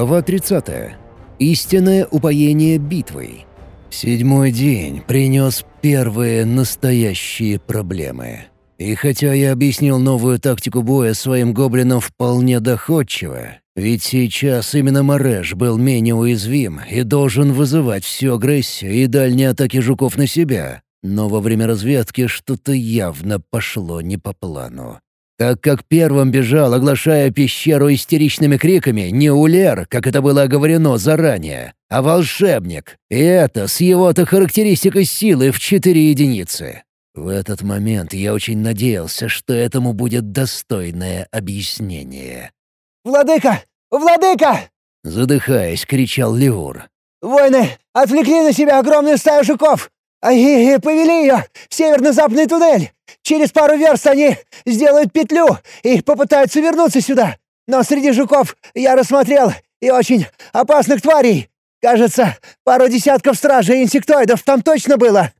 Глава 30. Истинное упоение битвой. Седьмой день принес первые настоящие проблемы. И хотя я объяснил новую тактику боя своим гоблинам вполне доходчиво, ведь сейчас именно Мареш был менее уязвим и должен вызывать всю агрессию и дальние атаки жуков на себя, но во время разведки что-то явно пошло не по плану. Так как первым бежал, оглашая пещеру истеричными криками, не Улер, как это было оговорено заранее, а волшебник. И это с его-то характеристикой силы в четыре единицы. В этот момент я очень надеялся, что этому будет достойное объяснение. «Владыка! Владыка!» Задыхаясь, кричал Леур. «Воины отвлекли на себя огромную стаю жуков! А и, и повели ее в северно-западный туннель! Через пару верст они сделают петлю и попытаются вернуться сюда. Но среди жуков я рассмотрел и очень опасных тварей. Кажется, пару десятков стражей инсектоидов там точно было».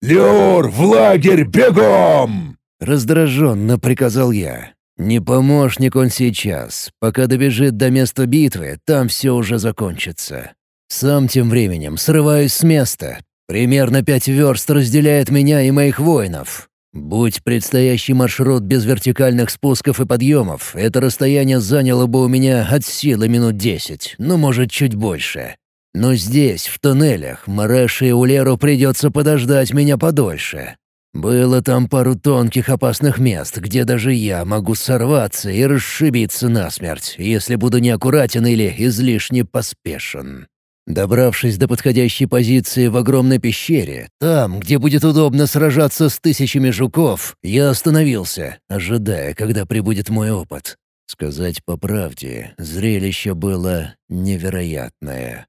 «Люр, в лагерь, бегом!» Раздраженно приказал я. Не помощник он сейчас. Пока добежит до места битвы, там все уже закончится. Сам тем временем срываюсь с места. Примерно пять верст разделяет меня и моих воинов. Будь предстоящий маршрут без вертикальных спусков и подъемов, это расстояние заняло бы у меня от силы минут десять, ну, может, чуть больше. Но здесь, в туннелях, Марэше и Улеру придется подождать меня подольше. Было там пару тонких опасных мест, где даже я могу сорваться и расшибиться насмерть, если буду неаккуратен или излишне поспешен. Добравшись до подходящей позиции в огромной пещере, там, где будет удобно сражаться с тысячами жуков, я остановился, ожидая, когда прибудет мой опыт. Сказать по правде, зрелище было невероятное.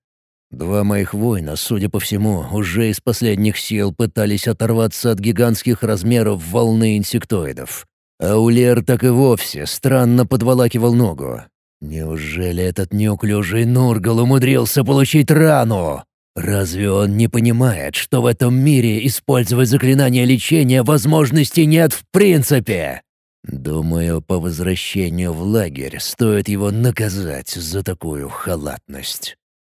Два моих воина, судя по всему, уже из последних сил пытались оторваться от гигантских размеров волны инсектоидов. А Улер так и вовсе странно подволакивал ногу, Неужели этот неуклюжий Нургал умудрился получить рану? Разве он не понимает, что в этом мире использовать заклинание лечения возможности нет в принципе? Думаю, по возвращению в лагерь стоит его наказать за такую халатность.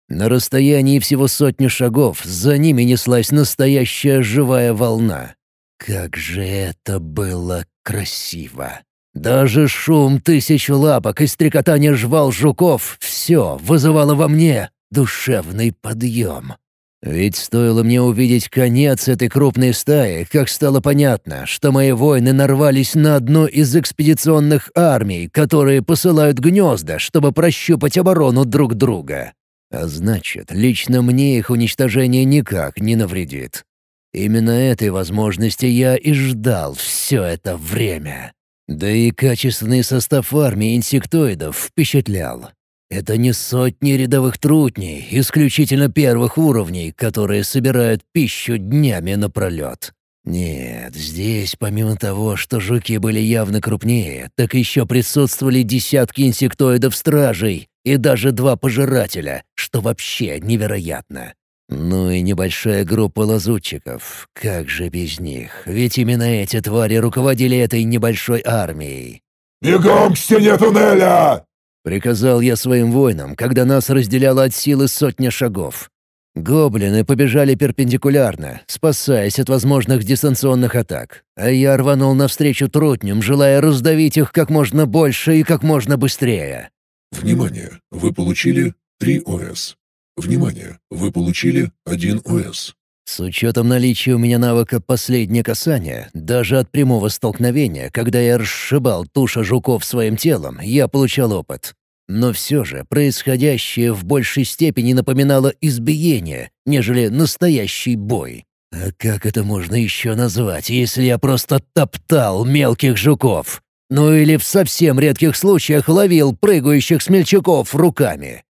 На расстоянии всего сотни шагов за ними неслась настоящая живая волна. Как же это было красиво! Даже шум тысяч лапок и стрекотание жвал жуков — все вызывало во мне душевный подъем. Ведь стоило мне увидеть конец этой крупной стаи, как стало понятно, что мои воины нарвались на одну из экспедиционных армий, которые посылают гнезда, чтобы прощупать оборону друг друга. А значит, лично мне их уничтожение никак не навредит. Именно этой возможности я и ждал все это время. Да и качественный состав армии инсектоидов впечатлял. Это не сотни рядовых трутней, исключительно первых уровней, которые собирают пищу днями напролет. Нет, здесь помимо того, что жуки были явно крупнее, так еще присутствовали десятки инсектоидов-стражей и даже два пожирателя, что вообще невероятно. Ну и небольшая группа лазутчиков. Как же без них? Ведь именно эти твари руководили этой небольшой армией. «Бегом к стене туннеля!» Приказал я своим воинам, когда нас разделяло от силы сотня шагов. Гоблины побежали перпендикулярно, спасаясь от возможных дистанционных атак, а я рванул навстречу трутням, желая раздавить их как можно больше и как можно быстрее. «Внимание! Вы получили 3 ОС. Внимание! Вы получили один ОС. С учетом наличия у меня навыка «Последнее касание», даже от прямого столкновения, когда я расшибал туша жуков своим телом, я получал опыт. Но все же происходящее в большей степени напоминало избиение, нежели настоящий бой. А как это можно еще назвать, если я просто топтал мелких жуков? Ну или в совсем редких случаях ловил прыгающих смельчаков руками.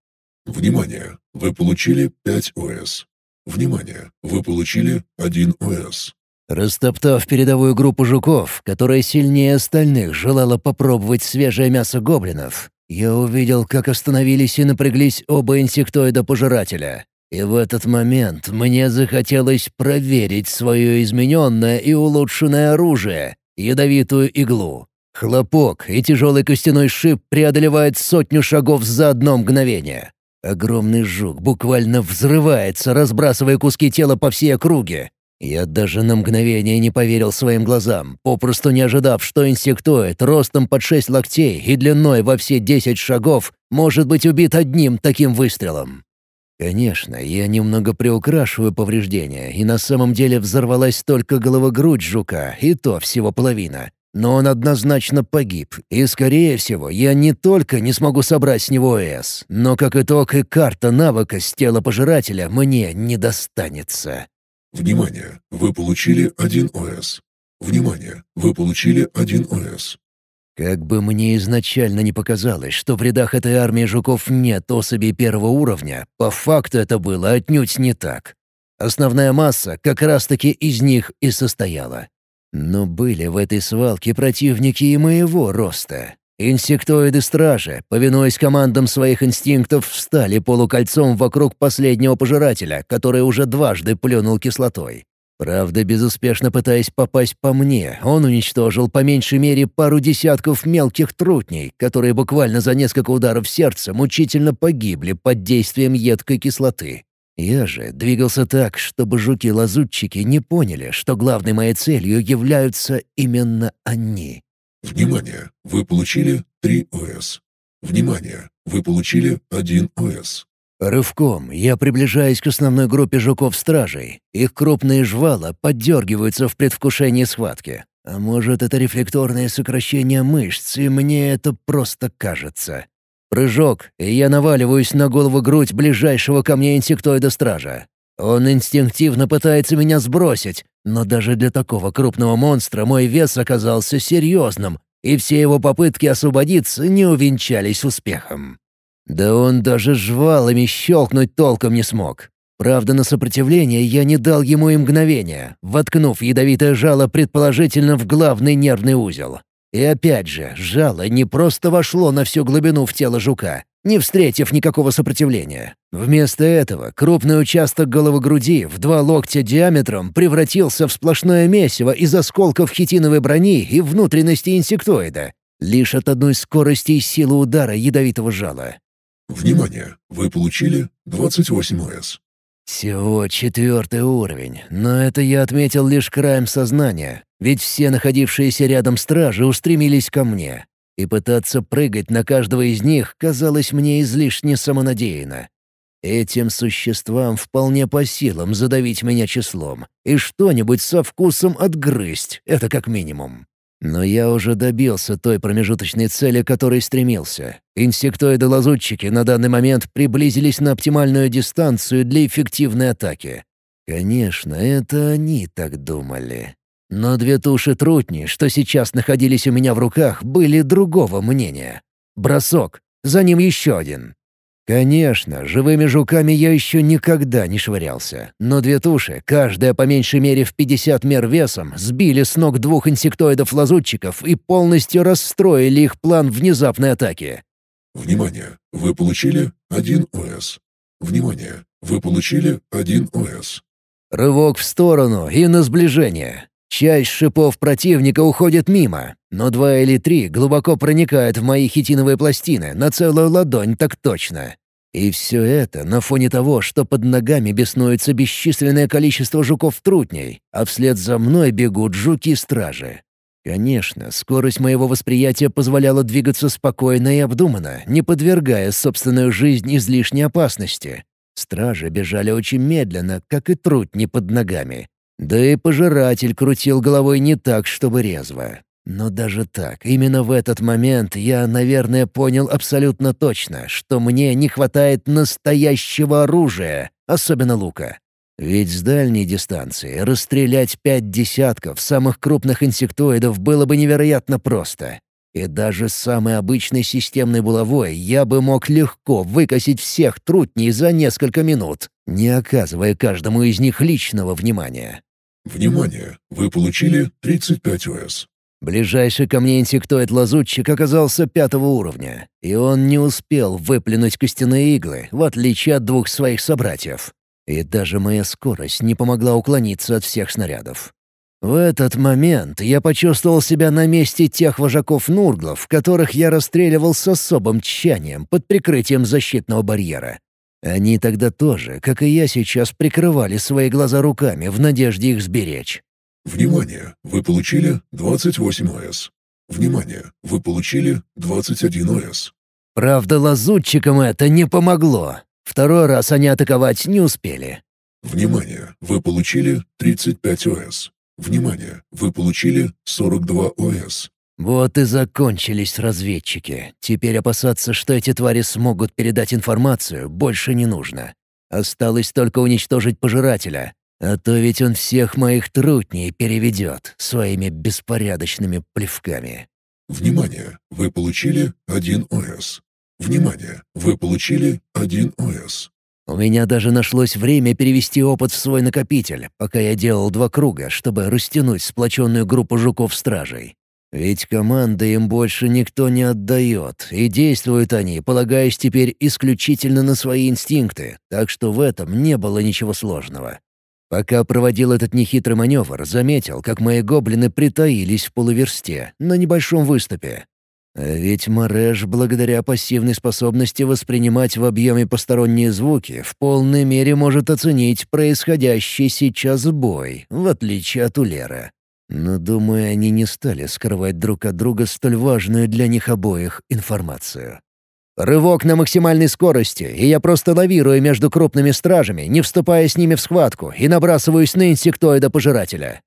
Внимание! Вы получили 5 ОС. Внимание! Вы получили 1 ОС. Растоптав передовую группу жуков, которая сильнее остальных желала попробовать свежее мясо гоблинов, я увидел, как остановились и напряглись оба инсектоида-пожирателя. И в этот момент мне захотелось проверить свое измененное и улучшенное оружие — ядовитую иглу. Хлопок и тяжелый костяной шип преодолевают сотню шагов за одно мгновение. Огромный жук буквально взрывается, разбрасывая куски тела по всей округе. Я даже на мгновение не поверил своим глазам, попросту не ожидав, что инсектоид ростом под шесть локтей и длиной во все десять шагов может быть убит одним таким выстрелом. Конечно, я немного приукрашиваю повреждения, и на самом деле взорвалась только голова-грудь жука, и то всего половина. Но он однозначно погиб, и, скорее всего, я не только не смогу собрать с него ОС, но, как итог, и карта навыка с тела пожирателя мне не достанется. Внимание! Вы получили один ОС. Внимание! Вы получили один ОС. Как бы мне изначально не показалось, что в рядах этой армии жуков нет особей первого уровня, по факту это было отнюдь не так. Основная масса как раз-таки из них и состояла. Но были в этой свалке противники и моего роста. Инсектоиды-стражи, повинуясь командам своих инстинктов, встали полукольцом вокруг последнего пожирателя, который уже дважды плюнул кислотой. Правда, безуспешно пытаясь попасть по мне, он уничтожил по меньшей мере пару десятков мелких трутней, которые буквально за несколько ударов сердца мучительно погибли под действием едкой кислоты. Я же двигался так, чтобы жуки-лазутчики не поняли, что главной моей целью являются именно они. Внимание! Вы получили 3 ОС. Внимание! Вы получили 1 ОС. Рывком я приближаюсь к основной группе жуков-стражей. Их крупные жвала поддергиваются в предвкушении схватки. А может, это рефлекторное сокращение мышц, и мне это просто кажется. Прыжок, и я наваливаюсь на голову-грудь ближайшего ко мне инсектоида-стража. Он инстинктивно пытается меня сбросить, но даже для такого крупного монстра мой вес оказался серьезным, и все его попытки освободиться не увенчались успехом. Да он даже жвалами щелкнуть толком не смог. Правда, на сопротивление я не дал ему и мгновения, воткнув ядовитое жало предположительно в главный нервный узел. И опять же, жало не просто вошло на всю глубину в тело жука, не встретив никакого сопротивления. Вместо этого крупный участок головы груди в два локтя диаметром превратился в сплошное месиво из осколков хитиновой брони и внутренности инсектоида, лишь от одной скорости и силы удара ядовитого жала. Внимание! Вы получили 28 ОС. Всего четвертый уровень, но это я отметил лишь краем сознания, ведь все находившиеся рядом стражи устремились ко мне, и пытаться прыгать на каждого из них казалось мне излишне самонадеянно. Этим существам вполне по силам задавить меня числом, и что-нибудь со вкусом отгрызть, это как минимум. Но я уже добился той промежуточной цели, к которой стремился. Инсектоиды-лазутчики на данный момент приблизились на оптимальную дистанцию для эффективной атаки. Конечно, это они так думали. Но две туши трутни, что сейчас находились у меня в руках, были другого мнения. Бросок. За ним еще один. Конечно, живыми жуками я еще никогда не швырялся, но две туши, каждая по меньшей мере в 50 мер весом, сбили с ног двух инсектоидов-лазутчиков и полностью расстроили их план внезапной атаки. Внимание! Вы получили один ОС. Внимание! Вы получили один ОС. Рывок в сторону и на сближение. Часть шипов противника уходит мимо, но два или три глубоко проникают в мои хитиновые пластины, на целую ладонь так точно. И все это на фоне того, что под ногами беснуется бесчисленное количество жуков-трутней, а вслед за мной бегут жуки-стражи. Конечно, скорость моего восприятия позволяла двигаться спокойно и обдуманно, не подвергая собственную жизнь излишней опасности. Стражи бежали очень медленно, как и трутни под ногами. Да и пожиратель крутил головой не так, чтобы резво. Но даже так, именно в этот момент я, наверное, понял абсолютно точно, что мне не хватает настоящего оружия, особенно лука. Ведь с дальней дистанции расстрелять пять десятков самых крупных инсектоидов было бы невероятно просто. И даже с самой обычной системной булавой я бы мог легко выкосить всех трутней за несколько минут, не оказывая каждому из них личного внимания. Внимание! Вы получили 35 ОС. Ближайший ко мне инсектоид-лазутчик оказался пятого уровня, и он не успел выплюнуть костяные иглы, в отличие от двух своих собратьев. И даже моя скорость не помогла уклониться от всех снарядов. В этот момент я почувствовал себя на месте тех вожаков-нурглов, которых я расстреливал с особым тщанием под прикрытием защитного барьера. Они тогда тоже, как и я сейчас, прикрывали свои глаза руками в надежде их сберечь. Внимание! Вы получили 28 ОС. Внимание! Вы получили 21 ОС. Правда, лазутчикам это не помогло. Второй раз они атаковать не успели. Внимание! Вы получили 35 ОС. Внимание! Вы получили 42 ОС. Вот и закончились разведчики. Теперь опасаться, что эти твари смогут передать информацию, больше не нужно. Осталось только уничтожить пожирателя. А то ведь он всех моих трутней переведет своими беспорядочными плевками. Внимание! Вы получили 1 ОС. Внимание! Вы получили 1 ОС. У меня даже нашлось время перевести опыт в свой накопитель, пока я делал два круга, чтобы растянуть сплоченную группу жуков-стражей. Ведь команды им больше никто не отдает, и действуют они, полагаясь теперь исключительно на свои инстинкты, так что в этом не было ничего сложного. Пока проводил этот нехитрый маневр, заметил, как мои гоблины притаились в полуверсте, на небольшом выступе. А ведь Мареш, благодаря пассивной способности воспринимать в объеме посторонние звуки, в полной мере может оценить происходящий сейчас бой, в отличие от Улера. Но, думаю, они не стали скрывать друг от друга столь важную для них обоих информацию. Рывок на максимальной скорости, и я просто лавирую между крупными стражами, не вступая с ними в схватку, и набрасываюсь на инсектоида-пожирателя.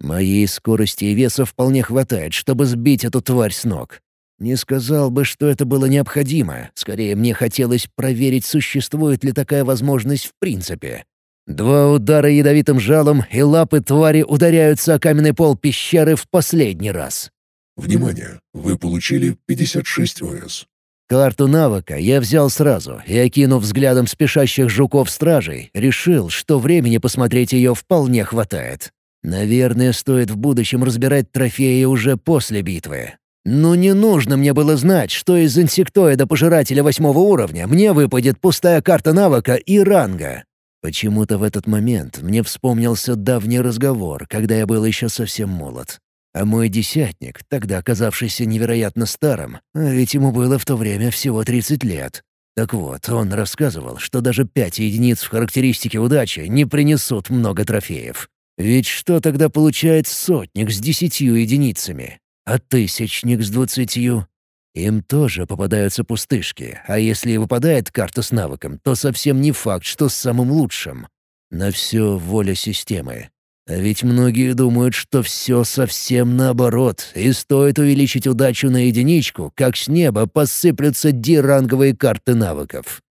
Моей скорости и веса вполне хватает, чтобы сбить эту тварь с ног. Не сказал бы, что это было необходимо. Скорее, мне хотелось проверить, существует ли такая возможность в принципе. Два удара ядовитым жалом, и лапы твари ударяются о каменный пол пещеры в последний раз. Внимание! Вы получили 56 ОС. Карту навыка я взял сразу и, окинув взглядом спешащих жуков-стражей, решил, что времени посмотреть ее вполне хватает. Наверное, стоит в будущем разбирать трофеи уже после битвы. Но не нужно мне было знать, что из инсектоида-пожирателя восьмого уровня мне выпадет пустая карта навыка и ранга. Почему-то в этот момент мне вспомнился давний разговор, когда я был еще совсем молод. А мой десятник, тогда оказавшийся невероятно старым, а ведь ему было в то время всего 30 лет. Так вот, он рассказывал, что даже пять единиц в характеристике удачи не принесут много трофеев. Ведь что тогда получает сотник с десятью единицами? А тысячник с двадцатью? Им тоже попадаются пустышки, а если и выпадает карта с навыком, то совсем не факт, что с самым лучшим. На все воля системы. А ведь многие думают, что все совсем наоборот, и стоит увеличить удачу на единичку, как с неба посыплются диранговые карты навыков.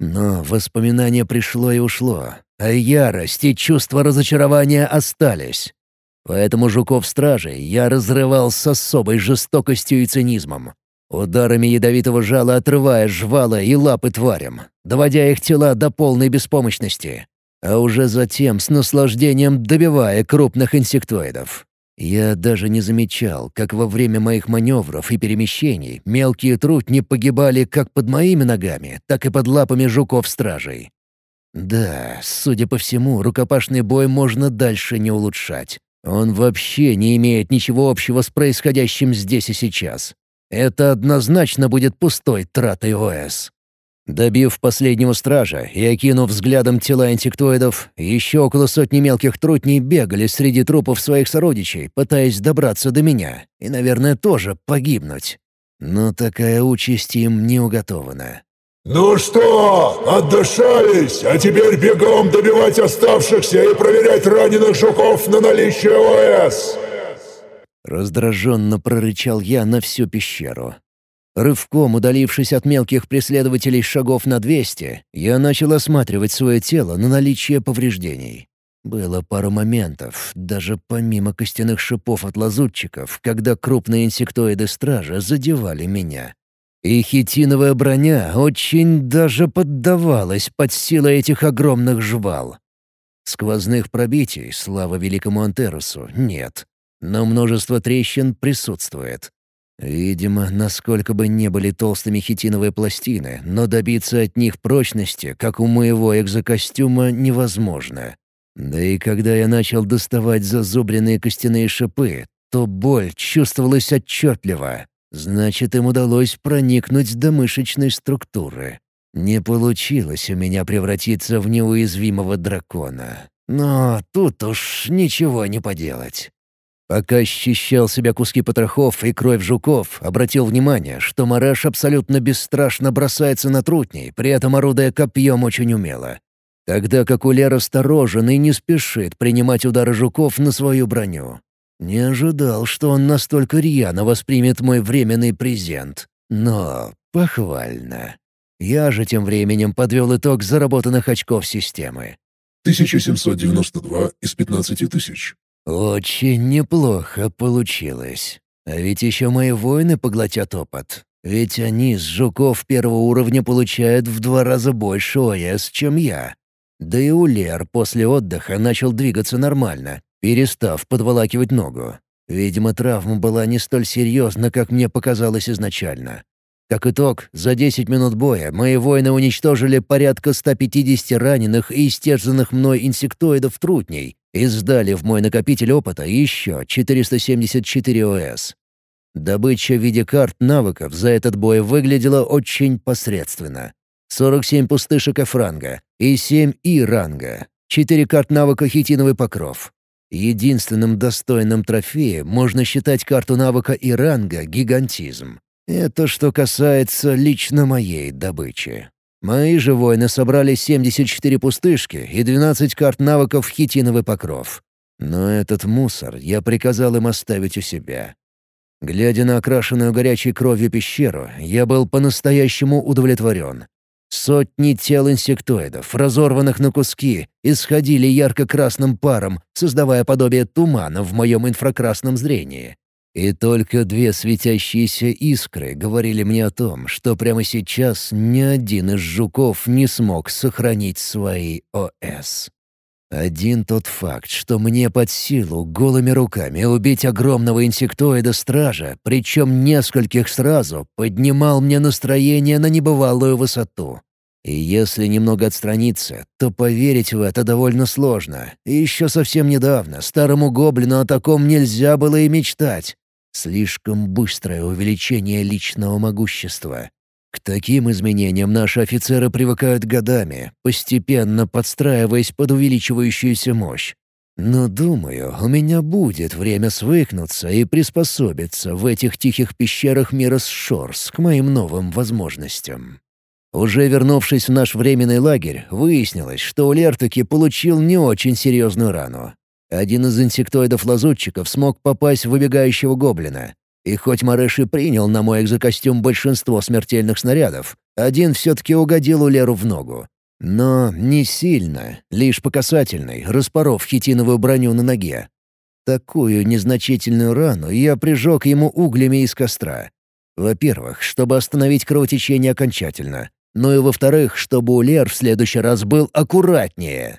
Но воспоминание пришло и ушло, а ярость и чувство разочарования остались. Поэтому жуков-стражей я разрывал с особой жестокостью и цинизмом. Ударами ядовитого жала отрывая жвала и лапы тварям, доводя их тела до полной беспомощности, а уже затем с наслаждением добивая крупных инсектоидов. Я даже не замечал, как во время моих маневров и перемещений мелкие трутни погибали как под моими ногами, так и под лапами жуков-стражей. Да, судя по всему, рукопашный бой можно дальше не улучшать. Он вообще не имеет ничего общего с происходящим здесь и сейчас. Это однозначно будет пустой тратой ОС. Добив последнего стража и окинув взглядом тела инсектоидов, еще около сотни мелких трутней бегали среди трупов своих сородичей, пытаясь добраться до меня и, наверное, тоже погибнуть. Но такая участь им не уготована. «Ну что, отдышались? А теперь бегом добивать оставшихся и проверять раненых жуков на наличие ОС!» Раздраженно прорычал я на всю пещеру. Рывком удалившись от мелких преследователей шагов на двести, я начал осматривать свое тело на наличие повреждений. Было пару моментов, даже помимо костяных шипов от лазутчиков, когда крупные инсектоиды стража задевали меня. И хитиновая броня очень даже поддавалась под силой этих огромных жвал. Сквозных пробитий, слава великому Антерусу, нет но множество трещин присутствует. Видимо, насколько бы не были толстыми хитиновые пластины, но добиться от них прочности, как у моего экзокостюма, невозможно. Да и когда я начал доставать зазубренные костяные шипы, то боль чувствовалась отчетливо. Значит, им удалось проникнуть до мышечной структуры. Не получилось у меня превратиться в неуязвимого дракона. Но тут уж ничего не поделать. Пока счищал себя куски потрохов и кровь жуков, обратил внимание, что Мараш абсолютно бесстрашно бросается на трутней, при этом орудуя копьем очень умело. Тогда как Улер осторожен и не спешит принимать удары жуков на свою броню. Не ожидал, что он настолько рьяно воспримет мой временный презент. Но похвально. Я же тем временем подвел итог заработанных очков системы. 1792 из 15 тысяч. Очень неплохо получилось. А ведь еще мои воины поглотят опыт. Ведь они с жуков первого уровня получают в два раза больше ОС, чем я. Да и Улер после отдыха начал двигаться нормально, перестав подволакивать ногу. Видимо, травма была не столь серьезна, как мне показалось изначально. Как итог, за 10 минут боя мои воины уничтожили порядка 150 раненых и истерзанных мной инсектоидов-трутней и сдали в мой накопитель опыта еще 474 ОС. Добыча в виде карт навыков за этот бой выглядела очень посредственно. 47 пустышек F-ранга и 7 И-ранга, 4 карт навыка «Хитиновый покров». Единственным достойным трофеем можно считать карту навыка и ранга «Гигантизм». Это что касается лично моей добычи. Мои же воины собрали 74 пустышки и 12 карт навыков хитиновый покров. Но этот мусор я приказал им оставить у себя. Глядя на окрашенную горячей кровью пещеру, я был по-настоящему удовлетворен. Сотни тел инсектоидов, разорванных на куски, исходили ярко-красным паром, создавая подобие тумана в моем инфракрасном зрении. И только две светящиеся искры говорили мне о том, что прямо сейчас ни один из жуков не смог сохранить свои ОС. Один тот факт, что мне под силу голыми руками убить огромного инсектоида-стража, причем нескольких сразу, поднимал мне настроение на небывалую высоту. И если немного отстраниться, то поверить в это довольно сложно. Еще совсем недавно старому гоблину о таком нельзя было и мечтать. Слишком быстрое увеличение личного могущества. К таким изменениям наши офицеры привыкают годами, постепенно подстраиваясь под увеличивающуюся мощь. Но, думаю, у меня будет время свыкнуться и приспособиться в этих тихих пещерах мира Шорс к моим новым возможностям. Уже вернувшись в наш временный лагерь, выяснилось, что у получил не очень серьезную рану. Один из инсектоидов-лазутчиков смог попасть в выбегающего гоблина. И хоть Мареш и принял на мой экзокостюм большинство смертельных снарядов, один все-таки угодил Улеру в ногу. Но не сильно, лишь по касательной, распоров хитиновую броню на ноге. Такую незначительную рану я прижег ему углями из костра. Во-первых, чтобы остановить кровотечение окончательно. Ну и во-вторых, чтобы Улер в следующий раз был аккуратнее.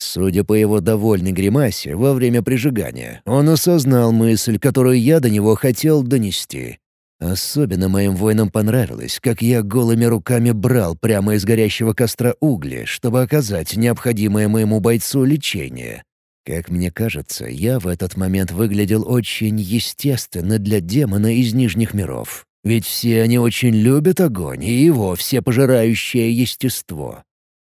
Судя по его довольной гримасе во время прижигания, он осознал мысль, которую я до него хотел донести. Особенно моим воинам понравилось, как я голыми руками брал прямо из горящего костра угли, чтобы оказать необходимое моему бойцу лечение. Как мне кажется, я в этот момент выглядел очень естественно для демона из Нижних миров. Ведь все они очень любят огонь и его всепожирающее естество.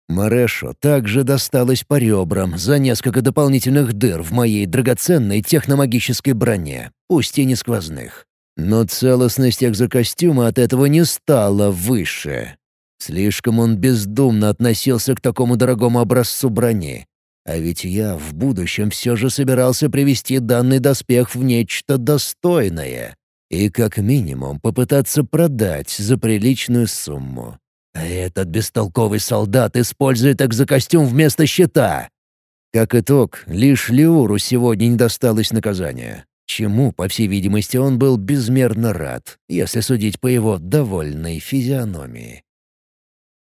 Марешу также досталось по ребрам за несколько дополнительных дыр в моей драгоценной техномагической броне, пусть и не сквозных. Но целостность экзокостюма от этого не стала выше. Слишком он бездумно относился к такому дорогому образцу брони. А ведь я в будущем все же собирался привести данный доспех в нечто достойное. И как минимум попытаться продать за приличную сумму. А этот бестолковый солдат использует экзокостюм вместо щита. Как итог, лишь Леуру сегодня не досталось наказания. Чему, по всей видимости, он был безмерно рад, если судить по его довольной физиономии.